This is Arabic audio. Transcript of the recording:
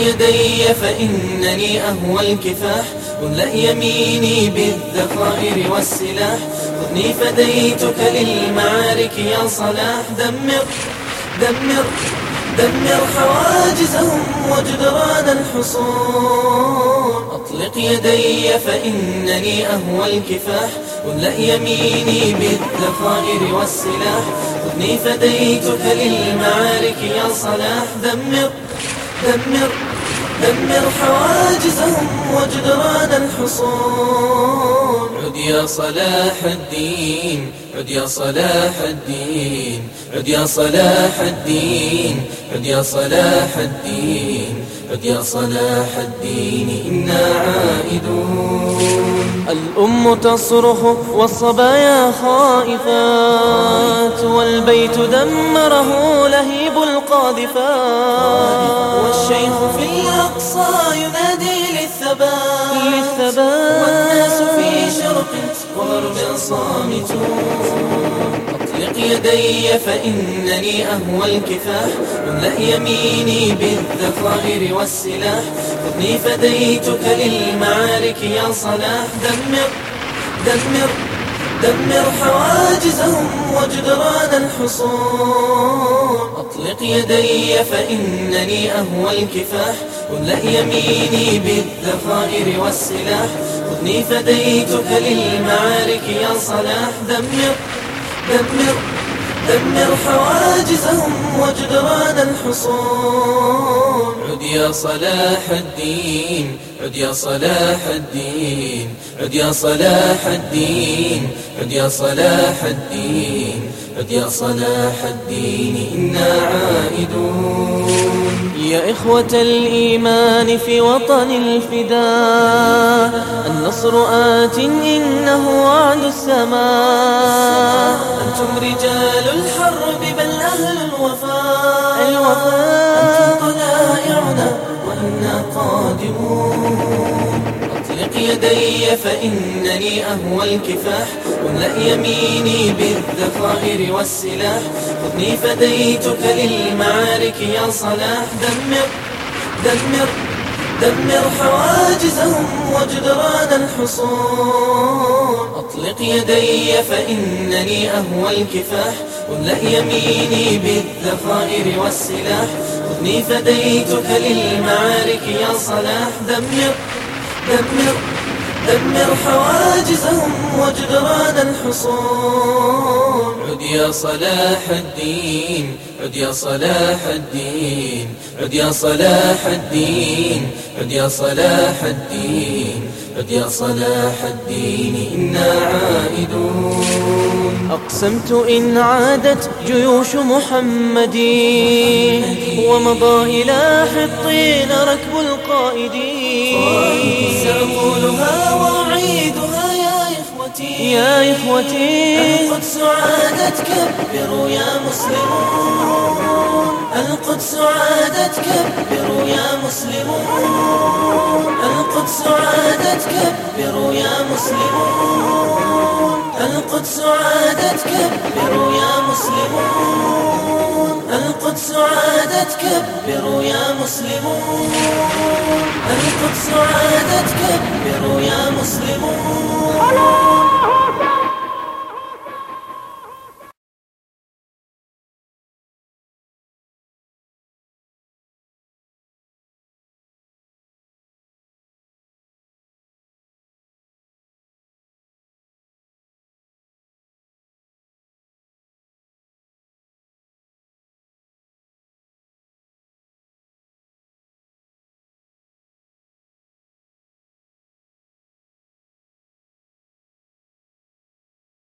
يدي فإنني أهوى الكفاح. املأ يميني بالذخائر والسلاح. خذني فديتك للمعارك يا صلاح. دمر دمر دمر حواجزهم وجدران الحصون. أطلق يدي فإنني أهوى الكفاح. املأ يميني بالذخائر والسلاح. خذني فديتك للمعارك يا صلاح. دمر دمر. دمر حواجزهم وجدران الحصون. عد يا صلاح الدين عد يا صلاح الدين عد يا صلاح الدين عد يا صلاح الدين عد يا صلاح الدين إنا عائدون الأم تصرخ والصبايا خائفات والبيت دمره لهيب القاذفات والشيخ في الأقصى ينادي للثبات للثبات. والناس في شرق وغرب صامتون يدي فإنني أهوى الكفاح املأ يميني بالذخائر والسلاح. خذني فديتك للمعارك يا صلاح. دمر دمر دمر حواجزهم وجدران الحصون. أطلق يدي فإنني أهوى الكفاح املأ يميني بالذخائر والسلاح. خذني فديتك للمعارك يا صلاح. دمر دمر دمر حواجزهم وجدران الحصون. عد يا صلاح الدين عد يا صلاح الدين عد يا صلاح الدين عد يا صلاح الدين. عد يا صلاح الدين إنا عائدون يا إخوة الإيمان في وطن الفداء النصر آت إنه وعد السماء. أنتم رجال الحرب بل أهل الوفاء. الوفاء. أنتم طلائعنا وإنا قادمون يدي فإنني أهوى الكفاح واملأ يميني بالذخائر والسلاح. خذني فديتك للمعارك يا صلاح. دمر دمر دمر حواجزهم وجدران الحصون. أطلق يدي فإنني أهوى الكفاح واملأ يميني بالذخائر والسلاح. خذني فديتك للمعارك يا صلاح. دمر دمر دمر حواجزهم وجدران الحصون. عد يا صلاح الدين عد يا صلاح الدين عد يا صلاح الدين عد يا صلاح الدين عد يا صلاح الدين إنا عائدون أقسمت إن عادت جيوش محمد ومضى إلى حطين ركب القائدين. سأقولها وأعيدها يا إخوتي. يا إخوتي. القدس عادت كبروا يا مسلمون. القدس عادت كبروا يا مسلمون. القدس عادت كبروا يا مسلمون. القدس عادت كبروا يا مسلمون. القدس عادت كبروا يا مسلمون القدس عادت كبروا يا مسلمون